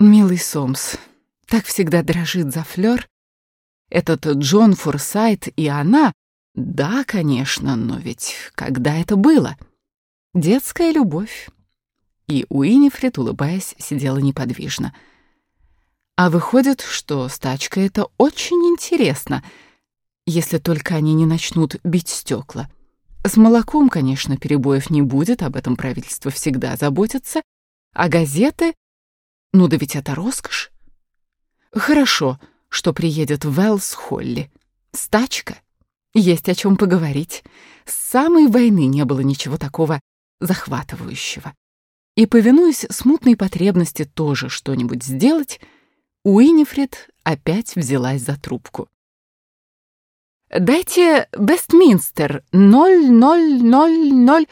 Милый Сомс, так всегда дрожит за флёр. Этот Джон Форсайт и она, да, конечно, но ведь когда это было? Детская любовь. И Уинифред, улыбаясь, сидела неподвижно. А выходит, что стачка это очень интересно, если только они не начнут бить стекла. С молоком, конечно, перебоев не будет, об этом правительство всегда заботится, а газеты ну да ведь это роскошь. Хорошо, что приедет Велс Холли. Стачка. Есть о чем поговорить. С самой войны не было ничего такого захватывающего. И, повинуясь смутной потребности тоже что-нибудь сделать, Уинифред опять взялась за трубку. «Дайте Вестминстер, ноль, ноль, ноль, ноль...»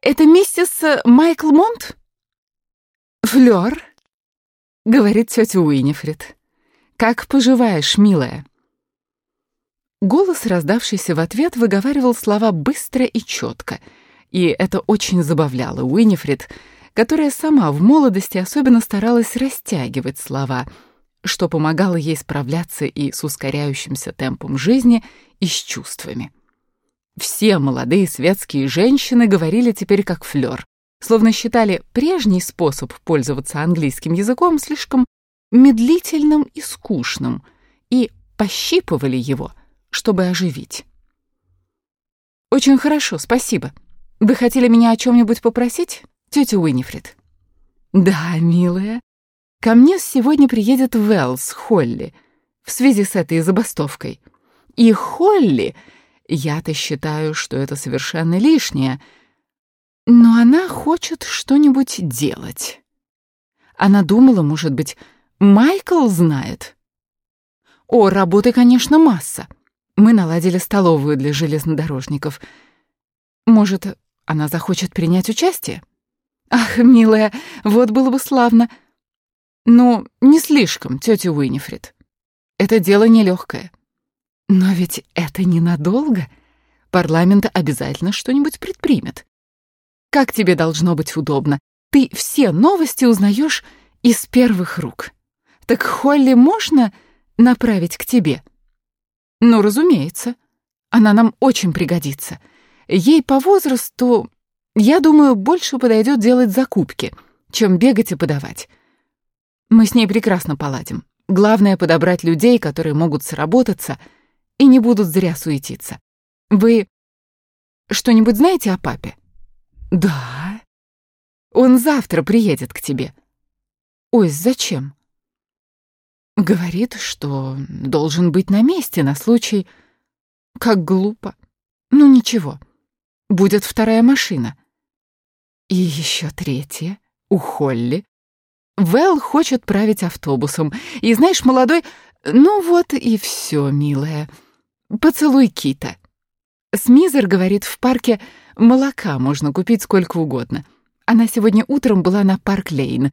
«Это миссис Майкл Монт?» «Флёр?» — говорит тетя Уинифред. «Как поживаешь, милая?» Голос, раздавшийся в ответ, выговаривал слова быстро и четко, и это очень забавляло Уинифред, которая сама в молодости особенно старалась растягивать слова, что помогало ей справляться и с ускоряющимся темпом жизни, и с чувствами. Все молодые светские женщины говорили теперь как Флёр, словно считали прежний способ пользоваться английским языком слишком медлительным и скучным, и пощипывали его, чтобы оживить. «Очень хорошо, спасибо. Вы хотели меня о чем-нибудь попросить, тетя Уинифред?» «Да, милая. Ко мне сегодня приедет Велс Холли в связи с этой забастовкой. И Холли, я-то считаю, что это совершенно лишнее — но она хочет что-нибудь делать. Она думала, может быть, Майкл знает. О, работы, конечно, масса. Мы наладили столовую для железнодорожников. Может, она захочет принять участие? Ах, милая, вот было бы славно. Ну, не слишком, тетя Уинифред. Это дело нелегкое. Но ведь это ненадолго. Парламент обязательно что-нибудь предпримет. Как тебе должно быть удобно. Ты все новости узнаешь из первых рук. Так Холли можно направить к тебе? Ну, разумеется. Она нам очень пригодится. Ей по возрасту, я думаю, больше подойдет делать закупки, чем бегать и подавать. Мы с ней прекрасно поладим. Главное — подобрать людей, которые могут сработаться и не будут зря суетиться. Вы что-нибудь знаете о папе? Да. Он завтра приедет к тебе. Ой, зачем? Говорит, что должен быть на месте на случай... Как глупо. Ну ничего. Будет вторая машина. И еще третья. У Холли. Вэл хочет править автобусом. И знаешь, молодой... Ну вот и все, милая. Поцелуй Кита. Смизер говорит в парке Молока можно купить сколько угодно. Она сегодня утром была на Парк-Лейн.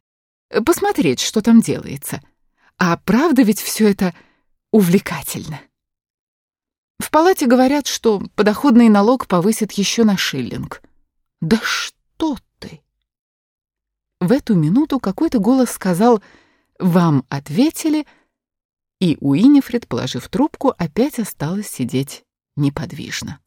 Посмотреть, что там делается. А правда ведь все это увлекательно. В палате говорят, что подоходный налог повысит еще на шиллинг. Да что ты? В эту минуту какой-то голос сказал «Вам ответили», и Уинифред, положив трубку, опять осталась сидеть неподвижно.